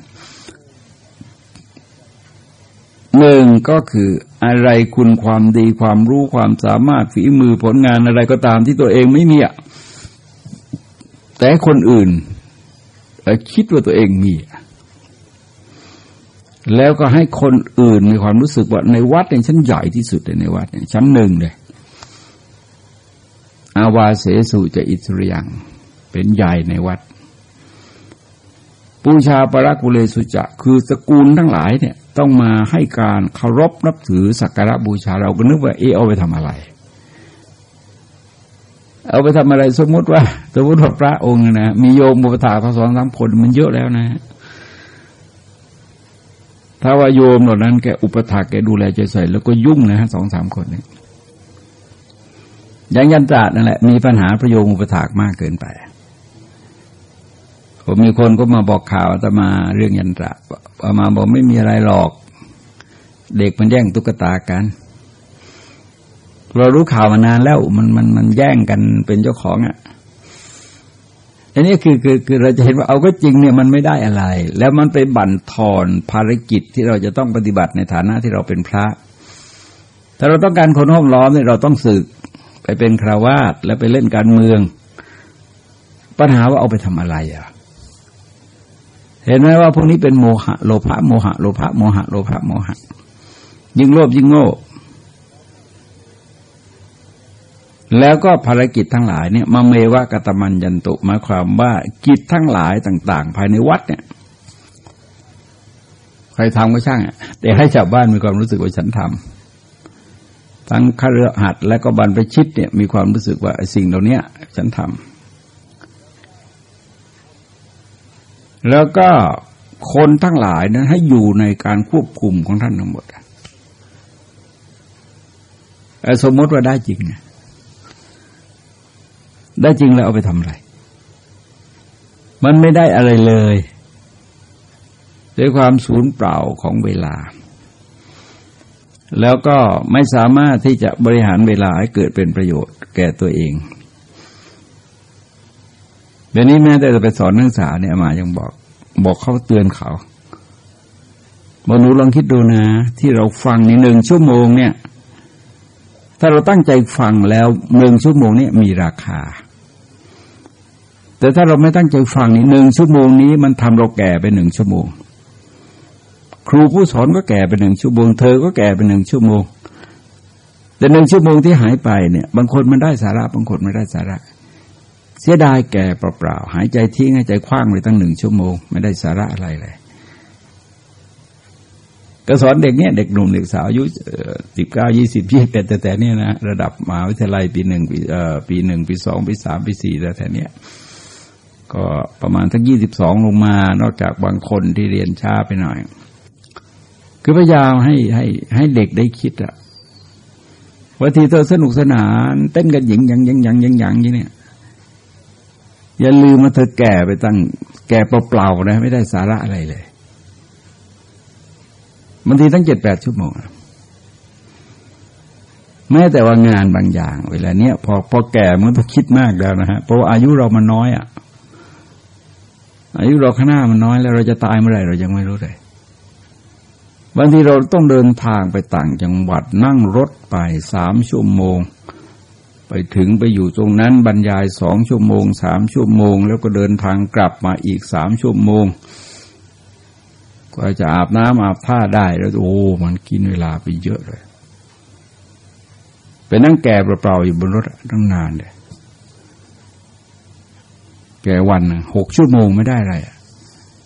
Speaker 1: หนึ่งก็คืออะไรคุณความดีความรู้ความสามารถฝีมือผลงานอะไรก็ตามที่ตัวเองไม่มีอะ แต่คนอื่นคิดว่าตัวเองมี แล้วก็ให้คนอื่นมีความรู้สึกว่าในวัดเนี่ยฉันใหญ่ที่สุดเลยในวัดเนี่ยชั้นหนึ่งเลยอาวาเสสุจะอิสริยังเป็นใหญ่ในวัด ปูชาปรักุเลสุจะ คือสกุลทั้งหลายเนี่ย ต้องมาให้การเคารพนับถือสักการะบูชาเราก็นึกว่าเออเอาไปทำอะไร เอาไปทำอะไรสมมติว่า สมมติว่าพระองค์นะมีโยมบุปถาพระสองสามคนมันเยอะแล้วนะ ถ้าว่าโยมเหล่านั้นแกอุปถาแกดูแลใจใส่แล้วก็ยุ่งนะฮะสองสามคนเนี่ยยังยันตราดนั่นแหละ มีปัญหาประโยมอุปถากมากเกินไป ผมมีคนก็มาบอกข่าวจะมาเรื่องยันตระมาบอกไม่มีอะไรหรอก เด็กมันแย่งตุ๊กตากัน เรารู้ข่าวมานานแล้ว มันมันมันแย่งกันเป็นเจ้าของอะ่ะอันนี้คือคือคือเราจะเห็นว่าเอาก็จริงเนี่ยมันไม่ได้อะไร แล้วมันไปบั่นทอนภารกิจที่เราจะต้องปฏิบัติในฐานะที่เราเป็นพระ ถ้าเราต้องการคนห้อมล้อมเนี่ยเราต้องสึกไปเป็นคราวาสแล้วไปเล่นการเมือง ปัญหาว่าเอาไปทำอะไรอะ เห็นไหมว่าพวกนี้เป็นโมหะโลภะโมหะโลภะโมหะโลภะโมหะ ยิ่งโลภยิ่งโง่ แล้วก็ภารกิจทั้งหลายเนี่ยมาเมวะกตมันยันตุหมายความว่ากิจทั้งหลายต่าง ๆ ภายในวัดเนี่ย ใครทำก็ช่างอะแต่ให้ชาวบ้านมีความรู้สึกว่าฉันทำทั้งคฤหัสถ์และก็บรรพชิตเนี่ยมีความรู้สึกว่าสิ่งเหล่านี้ฉันทำแล้วก็คนทั้งหลายนั้นให้อยู่ในการควบคุมของท่านทั้งหมดสมมติว่าได้จริงนะ ได้จริงแล้วเอาไปทำอะไร มันไม่ได้อะไรเลยด้วยความสูญเปล่าของเวลา แล้วก็ไม่สามารถที่จะบริหารเวลาให้เกิดเป็นประโยชน์แก่ตัวเองเดี๋ยวนี้แม้แต่จะไปสอนนักศึกษาเนี่ยมายังบอก บอกเขาเตือนเขาบอกหนูลองคิดดูนะ ที่เราฟังในหนึ่งชั่วโมงเนี่ย ถ้าเราตั้งใจฟังแล้วหนึ่งชั่วโมงเนี้มีราคา แต่ถ้าเราไม่ตั้งใจฟังนี่หนึ่งชั่วโมงนี้มันทำเราแก่ไปหนึ่งชั่วโมง ครูผู้สอนก็แก่ไปหนึ่งชั่วโมง เธอก็แก่ไปหนึ่งชั่วโมง แต่หนึ่งชั่วโมงที่หายไปเนี่ยบางคนมันได้สาระบางคนไม่ได้สาระ เสียดายแก่เปล่าๆหายใจทิ้งหายใจคว้างไปตั้งหนึ่งชั่วโมง ไม่ได้สาระอะไรเลยก็สอนเด็กเนี้ยเด็กหนุ่มเด็กสาวอายุสิบเก้ายี่สิบยี่สิบเอ็ดแต่แต่เนี้ยนะระดับมหาวิทยาลัยปีหนึ่งปีเอ่อปีหนึ่งปีสองปีสามปีสี่แต่แต่เนี้ย ก็ประมาณทั้งยี่สิบสองลงมา นอกจากบางคนที่เรียนช้าไปหน่อย คือพยายามให้ให้ให้เด็กได้คิดอะวันทีเธอสนุกสนาน เต้นกันหญิงยังยังยังยังยังอย่างนี้อย่าลืมมาเธอแก่ไปตั้งแก่เปล่าๆนะ ไม่ได้สาระอะไรเลยบางทีตั้งเจ็ดแปดชั่วโมงแม้แต่ว่างานบางอย่าง เวลาเนี้ยพอพอแก่มันต้องคิดมากแล้วนะฮะเพราะอายุเรามันน้อยอะ อายุเราข้างหน้ามันน้อยแล้วเราจะตายเมื่อไหร่เรายังไม่รู้เลยบางทีเราต้องเดินทางไปต่างจังหวัดนั่งรถไปสามชั่วโมง ไปถึงไปอยู่ตรงนั้นบรรยายสองชั่วโมงสามชั่วโมง แล้วก็เดินทางกลับมาอีกสามชั่วโมงกว่าจะอาบน้ำอาบท่าได้แล้วโอ้มันกินเวลาไปเยอะเลยไปนั่งแก่เปล่าๆอยู่บนรถตั้งนานเลย แก่วันหกชั่วโมงไม่ได้อะไร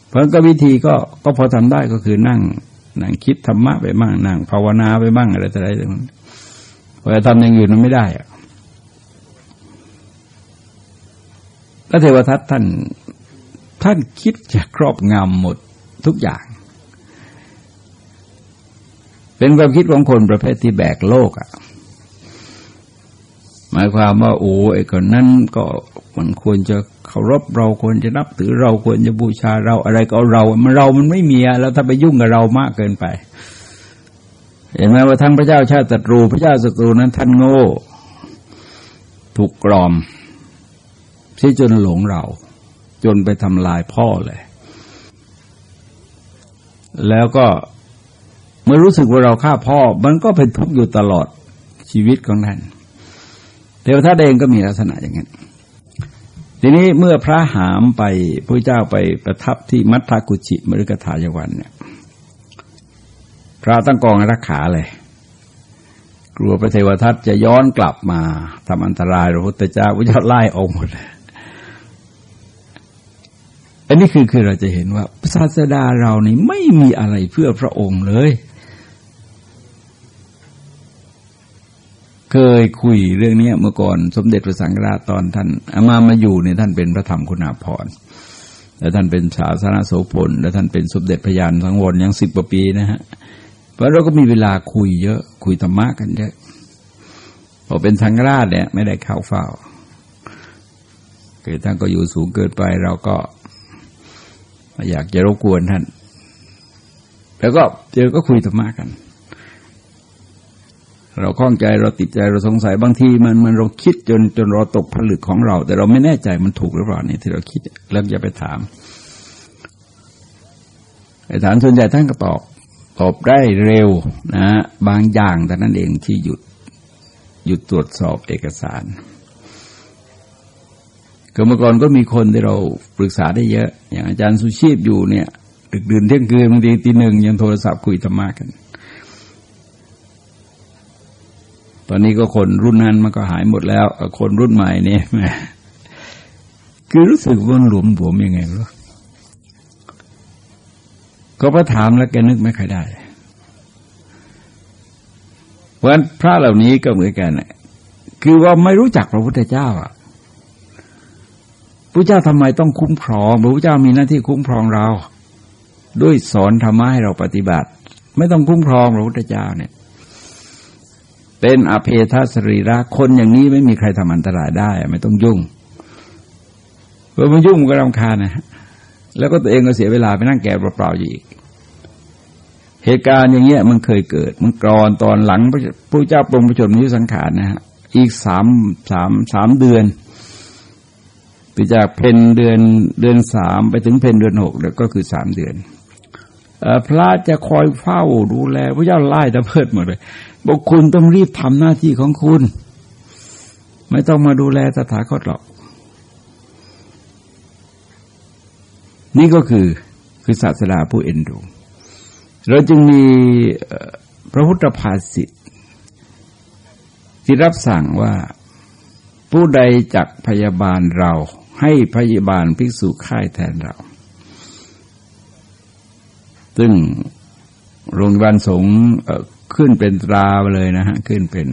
Speaker 1: เพราะก็วิธีก็ก็พอทำได้ก็คือนั่งนั่งคิดธรรมะไปบ้างนั่งภาวนาไปบ้างอะไรต่ออะไรต่างๆพอจะทำอย่างอื่นมันไม่ได้อะพระเทวทัตท่านท่านคิดจะครอบงำหมดทุกอย่าง เป็นความคิดของคนประเภทที่แบกโลกอะ่ะ หมายความว่าโอ้ไอ้คนนั้นก็มันควรจะ เคารพเราควรจะนับถือเราควรจะบูชาเราอะไรก็เรา มันเรามันไม่มีแล้วถ้าไปยุ่งกับเรามากเกินไป เห็นไหมว่าทั้งพระเจ้าชาติศัตรู พระเจ้าศัตรูนั้นท่านโง่ ถูกกรอมที่จนหลงเรา จนไปทำลายพ่อเลย แล้วก็เมื่อรู้สึกว่าเราฆ่าพ่อ มันก็เป็นทุกข์อยู่ตลอดชีวิตของท่านเทวทัตเองก็มีลักษณะอย่างนั้น ทีนี้เมื่อพระหามไปพระเจ้าไปประทับที่มัทธกุจิมฤกทายวันเนี่ยพระตั้งกองรักขาเลย กลัวพระเทวทัตจะย้อนกลับมาทำอันตรายพระพุทธเจ้าพระเจ้าไล่ออกหมดเลยอันนี้คือคือเราจะเห็นว่าศาสดาเรานี่ไม่มีอะไรเพื่อพระองค์เลย เคยคุยเรื่องนี้เมื่อก่อน สมเด็จพระสังฆราชตอนท่านอามามาอยู่เนี่ยท่านเป็นพระธรรมคุณาภรณ์แล้วท่านเป็นสาสนาโสพลแล้วท่านเป็นสมเด็จพยานสังวรยังสิบกว่าปีนะฮะเพราะเราก็มีเวลาคุยเยอะ คุยธรรมะกันเยอะพอเป็นสังฆราชเนี่ย ไม่ได้เข้าเฝ้าเกิดท่านก็อยู่สูงเกินไป เราก็อยากจะรบกวนท่าน แล้วก็เจอก็คุยธรรมะกัน เราคล้องใจเราติดใจเราสงสัยบางทีมันมันเราคิดจนจนเราตกผลึกของเรา แต่เราไม่แน่ใจมันถูกหรือเปล่านี่ที่เราคิดแล้วจะไปถามไปถามส่วนใหญ่ท่านก็ตอบตอบได้เร็วนะบางอย่างแต่นั้นเองที่หยุดหยุดตรวจสอบเอกสารก็เมื่อก่อนก็มีคนที่เราปรึกษาได้เยอะ อย่างอาจารย์สุชีพอยู่เนี่ยดึกดื่นเที่ยงคืนบางทีตีหนึ่งยังโทรศัพท์คุยธรรมะกัน ตอนนี้ก็คนรุ่นนั้นมันก็หายหมดแล้ว คนรุ่นใหม่เนี่ยแมคือรู้สึกว่าหลวมบวมยังไงรู้ก็พระถามแล้วแกนึกไม่ค่อยได้เพราะพระเหล่านี้ก็เหมือนกันคือว่าไม่รู้จักพระพุทธเจ้าอะพระเจ้าทำไมต้องคุ้มครอง พระพุทธเจ้ามีหน้าที่คุ้มครองเรา ด้วยสอนธรรมะให้เราปฏิบัติ ไม่ต้องคุ้มครองพระพุทธเจ้าเนี่ย เป็นอเพทสรีระคนอย่างนี้ไม่มีใครทำอันตรายได้ ไม่ต้องยุ่งเพราะมันยุ่งก็รำคาญนะแล้วก็ตัวเองก็เสียเวลาไปนั่งแก่เปล่าๆอีก เหตุการณ์อย่างเงี้ยมันเคยเกิด มันกรอนตอนหลังพระเจ้าปรงประชนมิสังขารนะฮะอีกสามสามสามเดือนไปจากเพนเดือนเดือนสามไปถึงเพนเดือนหกแล้วก็คือสามเดือนพระจะคอยเฝ้าดูแลพระเจ้าไล่ตะเพิดหมดเลย บอกคุณต้องรีบทำหน้าที่ของคุณ ไม่ต้องมาดูแลสถาคตหรอก นี่ก็คือคือศาสนาผู้เอ็นดู เราจึงมีพระพุทธภาษิตที่รับสั่งว่าผู้ใดจักพยาบาลเราให้พยาบาลภิกษุค่ายแทนเรา ซึ่งโรงพยาบาลสงฆ์ ขึ้นเป็นตราไปเลยนะฮะขึ้นเป็น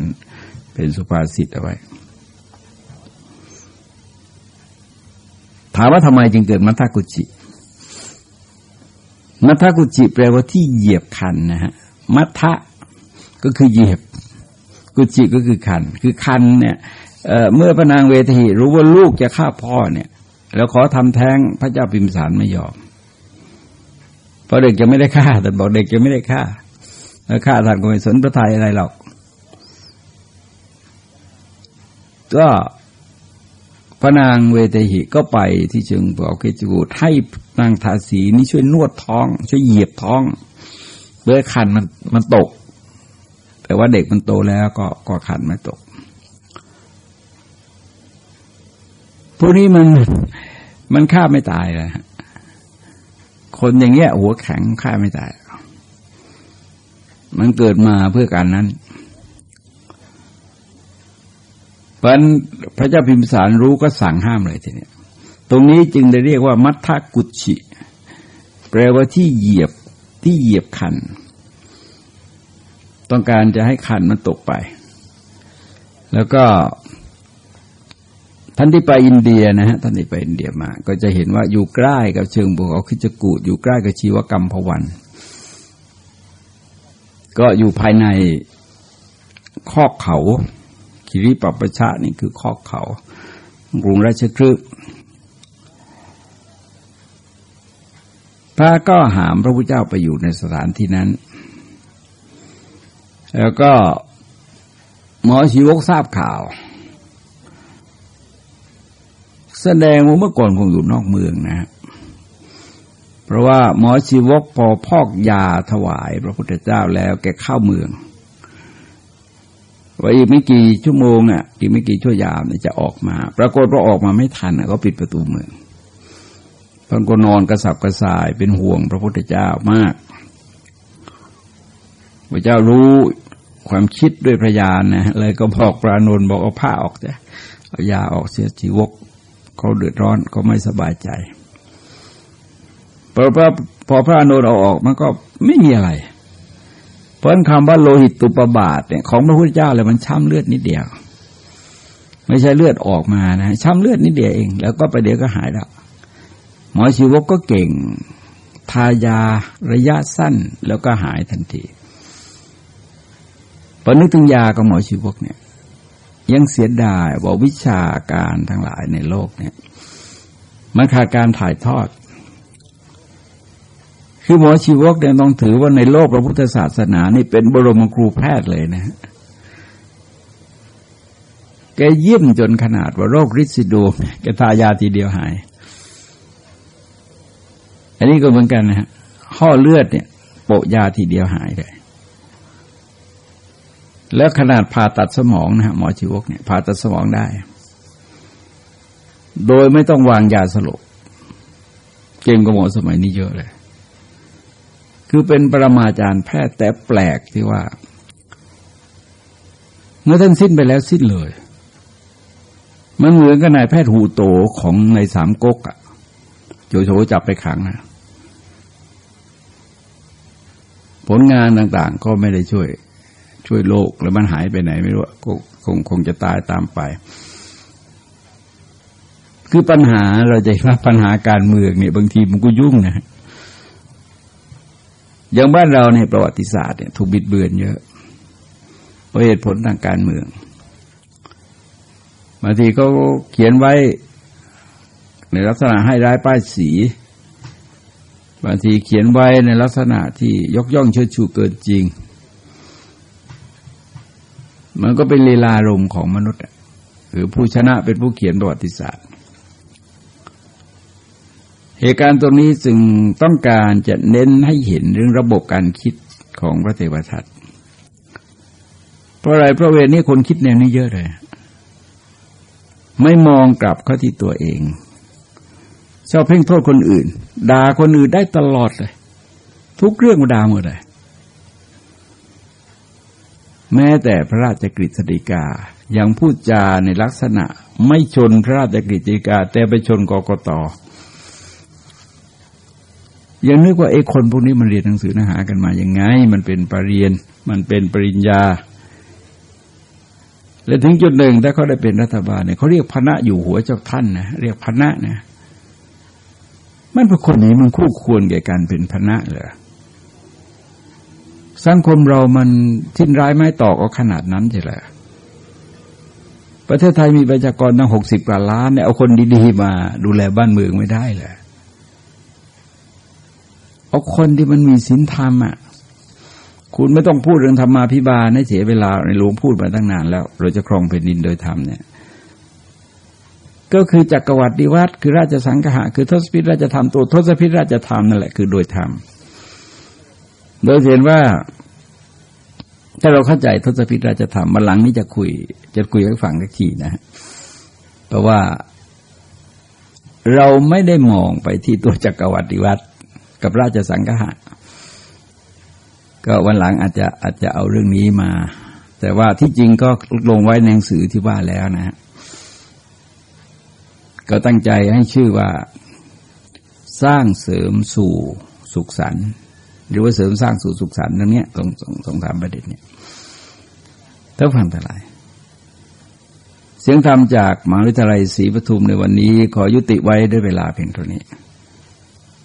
Speaker 1: เป็นสุภาษิตเอาไว้ ถามว่าทำไมจึงเกิดมัทธกุจิ มัทธกุจิแปลว่าที่เหยียบคันนะฮะมัทธะก็คือเหยียบ กุจิก็คือคัน คือคันเนี่ยเมื่อพระนางเวทีรู้ว่าลูกจะฆ่าพ่อเนี่ย แล้วขอทำแท้งพระเจ้าพิมสารไม่ยอมเพราะเด็กจะไม่ได้ฆ่าแต่บอกเด็กจะไม่ได้ฆ่า แล้าท่านก็ไม่สนพระทัยอะไรหรอก ก็พระนางเวทหิก็ไปที่เชิงบอกเกจูดให้นางทาสีนี่ช่วยนวดท้อง ช่วยเหยียบท้องเพื่อคันมันมันตก แต่ว่าเด็กมันโตแล้วก็ก็คันไม่ตกพวกนี้มันมันฆ่าไม่ตายนะคนอย่างเงี้ยหัวแข็งฆ่าไม่ตาย มันเกิดมาเพื่อการนั้น เพราะพระเจ้าพิมพิสารรู้ก็สั่งห้ามเลยทีนี้ตรงนี้จึงได้เรียกว่ามัทธกุชิแปลว่าที่เหยียบที่เหยียบคัน ต้องการจะให้คันมันตกไป แล้วก็ท่านที่ไปอินเดียนะฮะท่านที่ไปอินเดียมา ก็จะเห็นว่าอยู่ใกล้กับเชิงบุกเขาคิจกูดอยู่ใกล้กับชีวกรรมพวัน ก็อยู่ภายในคอกเขาคิริปปะชะนี่คือคอกเขากรุงราชครึกพระก็หามพระพุทธเจ้าไปอยู่ในสถานที่นั้น แล้วก็หมอชีวกทราบข่าว แสดงว่าเมื่อก่อนคงอยู่นอกเมืองนะ เพราะว่าหมอชีวกพอพอกยาถวาย พระพุทธเจ้าแล้วแกเข้าเมืองว่าอีกไม่กี่ชั่วโมงอะอีกไม่กี่ชั่วยามเนี่ยจะออกมา ปรากฏว่าออกมาไม่ทันก็ปิดประตูเมืองพันก็นอนกระสับกระส่ายเป็นห่วงพระพุทธเจ้ามาก พระเจ้ารู้ความคิดด้วยพระญาณนะเลยก็บอกปราโนนบอกเอาผ้าออกจ้ะเอายาออกเสียชีวกเขาเดือดร้อนก็ไม่สบายใจ พอพระพอพระอนุนเอาออกมันก็ไม่มีอะไร เพราะคำว่าโลหิตตุปบาทเนี่ยของพระพุทธเจ้าเลยมันช้ำเลือดนิดเดียว ไม่ใช่เลือดออกมานะช้ำเลือดนิดเดียวเอง แล้วก็ไปเดี๋ยวก็หายแล้วหมอชีวกก็เก่งทายาระยะสั้นแล้วก็หายทันทีพอนึกถึงยากับหมอชีวกเนี่ย ยังเสียดายว่าวิชาการทั้งหลายในโลกเนี่ยมันขาดการถ่ายทอด คือหมอชีวกเนี่ยต้องถือว่าในโลกพระพุทธศาสนานี่เป็นบรมครูแพทย์เลยนะ แกเยี่ยมจนขนาดว่าโรคริดซิดูแกทายาทีเดียวหาย อันนี้ก็เหมือนกันนะฮะห่อเลือดเนี่ยโปะยาทีเดียวหายเลย แล้วขนาดผ่าตัดสมองนะฮะหมอชีวกเนี่ยผ่าตัดสมองได้ โดยไม่ต้องวางยาสลบเก่งกว่าหมอสมัยนี้เยอะเลย คือเป็นปรมาจารย์แพทย์แต่แปลกที่ว่า เมื่อท่านสิ้นไปแล้วสิ้นเลย มันเหมือนกับนายแพทย์หูโตของในสามก๊กอะโจโฉจับไปขังนะผลงานต่าง ๆ ก็ไม่ได้ช่วย ช่วยโลกแล้วมันหายไปไหนไม่รู้ก็คงคงจะตายตามไป คือปัญหาเราจะว่าปัญหาการเมืองเนี่ยบางทีมันก็ยุ่งนะ อย่างบ้านเราในประวัติศาสตร์เนี่ยถูกบิดเบือนเยอะเพราะเหตุผลทางการเมืองบางทีก็เขียนไว้ในลักษณะให้ร้ายป้ายสีบางทีเขียนไว้ในลักษณะที่ยกย่องเชิดชูเกินจริง มันก็เป็นลีลารมของมนุษย์ หรือผู้ชนะเป็นผู้เขียนประวัติศาสตร์ เหตุการณ์ตรงนี้จึงต้องการจะเน้นให้เห็นเรื่องระบบการคิดของพระเทวทัตเพราะอะไรเพราะเวรนี้คนคิดแนวนี้เยอะเลย ไม่มองกลับเข้าที่ตัวเองชอบเพ่งโทษคนอื่นด่าคนอื่นได้ตลอดเลย ทุกเรื่องมาด่าหมดเลยแม้แต่พระราชกฤษฎีกายังพูดจาในลักษณะไม่ชนพระราชกฤษฎีกา แต่ไปชนกกต ยังนึกว่าไอ้คนพวกนี้มันเรียนหนังสือนังหากันมาอย่างไง มันเป็นปรริญญามันเป็นปริญญา และถึงจุดหนึ่งถ้าเขาได้เป็นรัฐบาลเนี่ยเขาเรียกพระอยู่หัวเจ้าท่านนะเรียกพระนะมันเป็นคนนี้มันคู่ควรแก่การเป็นพนะเหรอสังคมเรามันทิ้นร้ายไม่ตอกเอาขนาดนั้นใช่ไหมประเทศไทยมีประชากรตั้งหกสิบกว่าล้านเนี่ยเอาคนดีๆมาดูแลบ้านเมืองไม่ได้เลย เอาคนที่มันมีศีลธรรมอะคุณไม่ต้องพูดเรื่องธรรมาพิบาลให้เสียเวลาในหลวงพูดมาตั้งนานแล้ว เราจะครองแผ่นดินโดยธรรมเนี่ย ก็คือจักรวรรดิวัตคือราชสังหะคือทศพิธราชธรรมตัวทศพิธราชธรรมนั่นแหละคือโดยธรรมโดยเห็นว่า ถ้าเราเข้าใจทศพิธราชธรรมมาหลังนี้จะคุย จะคุยให้ฟังสักทีนะเพราะว่าเราไม่ได้มองไปที่ตัวจักรวรรดิวัต กับราชสังหะก็วันหลังอาจจะอาจจะเอาเรื่องนี้มา แต่ว่าที่จริงก็ลงไว้ในหนังสือที่ว่าแล้วนะ ก็ตั้งใจให้ชื่อว่า สร้างเสริมสู่สุขสันต์หรือว่าเสริมสร้างสู่สุขสันต์ตรงนี้ตรงตรงสามประเด็นเนี่ยท่านฟังทั้งหลายเสียงธรรมจากมหาวิทยาลัยศรีปทุมในวันนี้ขอยุติไว้ด้วยเวลาเพียงเท่านี้